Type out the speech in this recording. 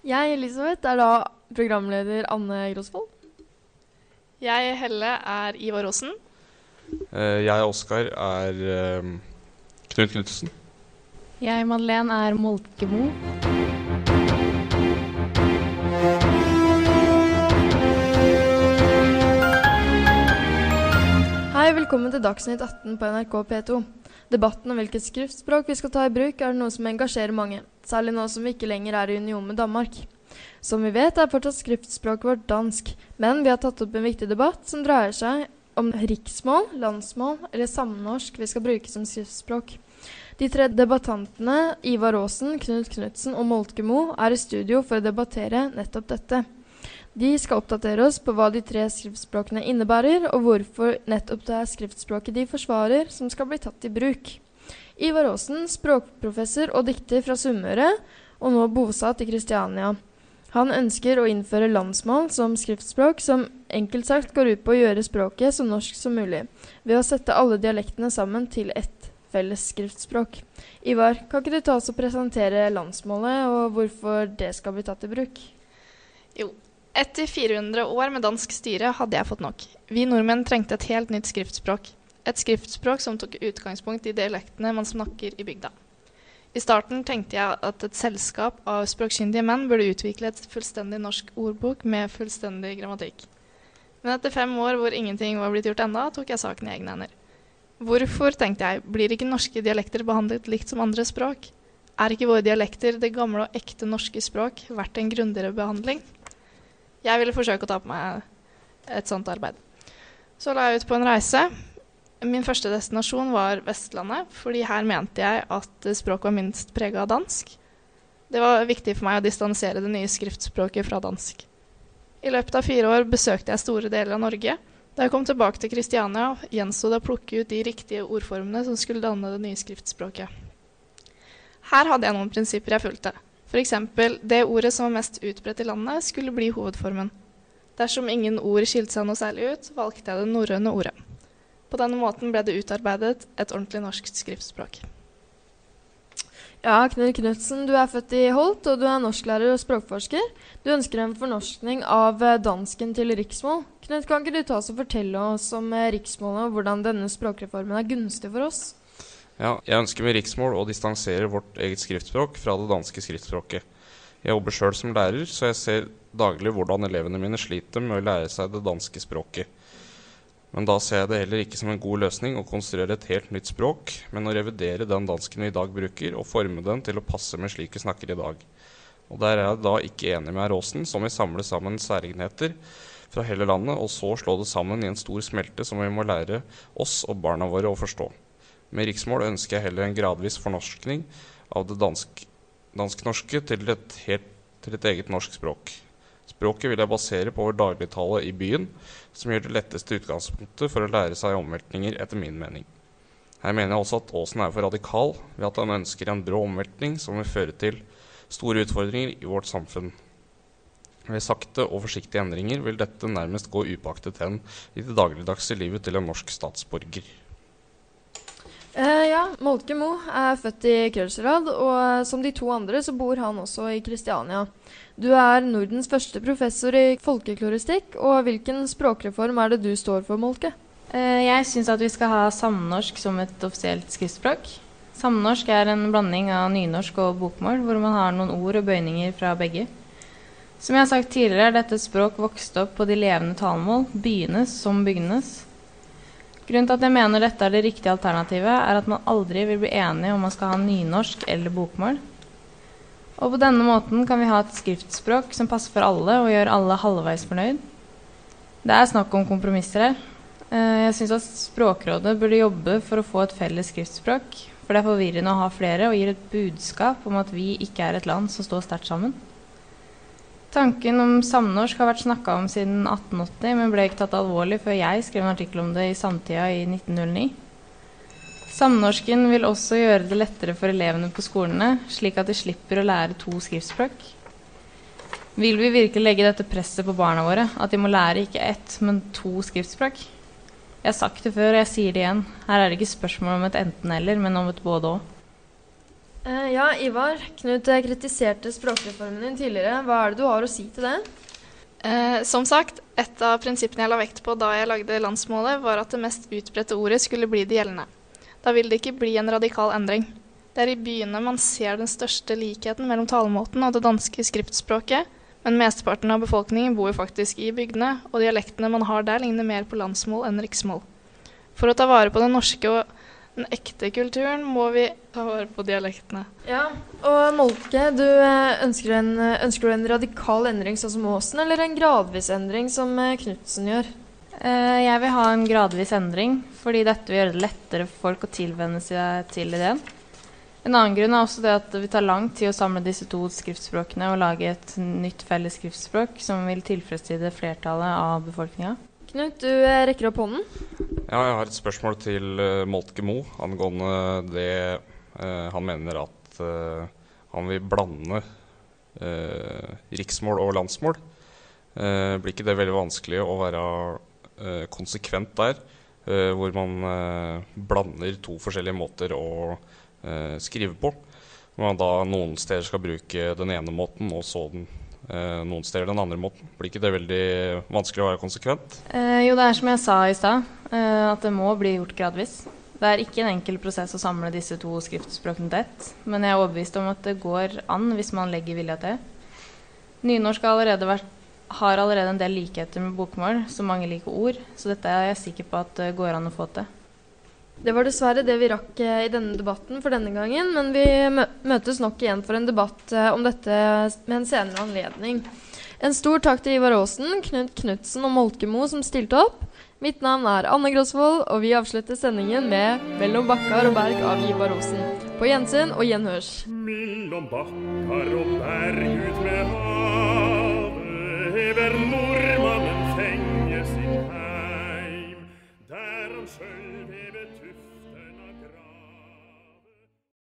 Jeg, Elisabeth, er da programleder Anne Grosvold. Jeg, Helle, er Ivar Aasen. Eh, jeg, Oskar, er eh, Knut Knutsen. Jeg, Madeleine, er Molkemo. Hei, velkommen til Dagsnytt 18 på NRK P2. Debatten om hvilket skriftspråk vi skal ta i bruk, er noe som engasjerer mange. Særlig nå som vi ikke lenger er i union med Danmark. Som vi vet, er fortsatt skriftspråket vårt dansk. Men vi har tatt opp en viktig debatt som dreier seg om riksmål, landsmål eller samnorsk vi skal bruke som skriftspråk. De tre debattantene, Ivar Aasen, Knut Knutsen og Moltkemo, er i studio for å debattere nettopp dette. De skal oppdatere oss på hva de tre skriftspråkene innebærer, og hvorfor nettopp det er skriftspråket de forsvarer, som skal bli tatt i bruk. Ivar Aasen, språkprofessor og dikter fra Sunnmøre, og nå bosatt i Kristiania. Han ønsker å innføre landsmål som skriftspråk, som enkelt sagt går ut på å gjøre språket så norsk som mulig, ved å sette alle dialektene sammen til ett felles skriftspråk. Ivar, kan ikke du ta oss og presentere landsmålet, og hvorfor det skal bli tatt i bruk? Jo, etter 400 år med dansk styre hadde jeg fått nok. Vi nordmenn trengte et helt nytt skriftspråk. Et skriftspråk som tok utgangspunkt i dialektene man snakker i bygda. I starten tenkte jeg at et selskap av språkkyndige menn burde utvikle et fullstendig norsk ordbok med fullstendig grammatikk. Men etter fem år hvor ingenting var blitt gjort enda, tok jeg saken i egne hender. Hvorfor, tenkte jeg, blir ikke norske dialekter behandlet likt som andre språk? Er ikke våre dialekter, det gamle og ekte norske språk, verdt en grundigere behandling? Jeg ville forsøke å ta på meg et sånt arbeid. Så la jeg ut på en reise. Min første destinasjon var Vestlandet, fordi her mente jeg at språket var minst prega av dansk. Det var viktig for meg å distansere det nye skriftspråket fra dansk. I løpet av fire år besøkte jeg store deler av Norge. Da jeg kom tilbake til Kristiania, gjensto det å plukke ut de riktige ordformene som skulle danne det nye skriftspråket. Her hadde jeg noen prinsipper jeg fulgte. F.eks. det ordet som var mest utbredt i landet, skulle bli hovedformen. Dersom ingen ord skilte seg noe særlig ut, valgte jeg det norrøne ordet. På denne måten ble det utarbeidet et ordentlig norsk skriftspråk. Ja, Knut Knutsen, du er født i Holt, og du er norsklærer og språkforsker. Du ønsker en fornorskning av eh, dansken til riksmål. Knut, kan ikke du ta oss og fortelle oss om eh, riksmålet, og hvordan denne språkreformen er gunstig for oss? Ja, jeg ønsker med riksmål å distansere vårt eget skriftspråk fra det danske skriftspråket. Jeg jobber sjøl som lærer, så jeg ser daglig hvordan elevene mine sliter med å lære seg det danske språket. Men da ser jeg det heller ikke som en god løsning å konstruere et helt nytt språk, men å revidere den dansken vi i dag bruker, og forme den til å passe med slik vi snakker i dag. Og der er jeg da ikke enig med Råsen, som vil samle sammen særegenheter fra hele landet, og så slå det sammen i en stor smelte som vi må lære oss og barna våre å forstå. Med riksmål ønsker jeg heller en gradvis fornorskning av det dansk, dansk-norske til, til et eget norsk språk. Språket vil jeg basere på vår dagligtale i byen, som gjør det letteste utgangspunktet for å lære seg omveltninger, etter min mening. Her mener jeg også at Aasen er for radikal ved at han ønsker en brå omveltning som vil føre til store utfordringer i vårt samfunn. Ved sakte og forsiktige endringer vil dette nærmest gå upaktet hen i det dagligdagse livet til en norsk statsborger. Uh, ja, Moltke Mo er født i Krølsrad, og uh, som de to andre så bor han også i Kristiania. Du er Nordens første professor i folkekloristikk, og hvilken språkreform er det du står for, Moltke? Uh, jeg syns at vi skal ha samnorsk som et offisielt skriftspråk. Samnorsk er en blanding av nynorsk og bokmål, hvor man har noen ord og bøyninger fra begge. Som jeg har sagt tidligere, er dette språk vokst opp på de levende talemål, byenes som bygdenes. Grunnen til at jeg mener dette er det riktige alternativet, er at man aldri vil bli enige om man skal ha nynorsk eller bokmål. Og på denne måten kan vi ha et skriftspråk som passer for alle og gjør alle halvveis fornøyd. Det er snakk om kompromisser her. Eh, jeg syns at Språkrådet burde jobbe for å få et felles skriftspråk. For det er forvirrende å ha flere og gir et budskap om at vi ikke er et land som står sterkt sammen. Tanken om samnorsk har vært snakka om siden 1880, men ble ikke tatt alvorlig før jeg skrev en artikkel om det i Samtida i 1909. Samnorsken vil også gjøre det lettere for elevene på skolene, slik at de slipper å lære to skriftspråk. Vil vi virkelig legge dette presset på barna våre, at de må lære ikke ett, men to skriftspråk? Jeg har sagt det før, og jeg sier det igjen. Her er det ikke spørsmål om et enten-eller, men om et både-og. Eh, ja, Ivar. Knut kritiserte språkreformen din tidligere. Hva er det du har å si til det? Eh, som sagt, et av prinsippene jeg la vekt på da jeg lagde landsmålet, var at det mest utbredte ordet skulle bli det gjeldende. Da vil det ikke bli en radikal endring. Det er i byene man ser den største likheten mellom talemåten og det danske skriftspråket, men mesteparten av befolkningen bor jo faktisk i bygdene, og dialektene man har der, ligner mer på landsmål enn riksmål. For å ta vare på den norske og den ekte kulturen må vi ta vare på dialektene. Ja, og Molke, du eh, ønsker, en, eh, ønsker du en radikal endring sånn som Åsen, eller en gradvis endring som eh, Knutsen gjør? Eh, Jeg vil ha en gradvis endring, fordi dette vil gjøre det lettere for folk å tilvenne seg til ideen. En annen grunn er også det at det vil ta lang tid å samle disse to skriftspråkene og lage et nytt felles skriftspråk som vil tilfredsstille flertallet av befolkninga. Knut, du rekker opp hånden. Ja, jeg har et spørsmål til uh, Moltke Mo angående det eh, han mener at eh, han vil blande riksmål og landsmål. Blir ikke det veldig vanskelig å være konsekvent der, hvor man blander to forskjellige måter å skrive på? Hvor man da noen steder skal bruke den ene måten, og så den, noen steder den andre måten. Blir ikke det veldig vanskelig å være konsekvent? Eh, jo, det er som jeg sa i stad, eh, at det må bli gjort gradvis. Det er ikke en enkel prosess å samle disse to skriftspråkene til ett, men jeg er overbevist om at det går an hvis man legger vilja til. Nynorsk har allerede, vært, har allerede en del likheter med bokmål, så mange liker ord, så dette er jeg sikker på at det går an å få til. Det var dessverre det vi rakk eh, i denne debatten for denne gangen, men vi møtes nok igjen for en debatt eh, om dette med en senere anledning. En stor takk til Ivar Aasen, Knut Knutsen og Molkemo som stilte opp. Mitt navn er Anne Grosvold, og vi avslutter sendingen med 'Mellom bakkar og berg' av Ivar Aasen. På gjensyn og gjenhørs. Mellom bakkar og berg ut med havet hever nordmannen fenge sin heim. Der han sjølv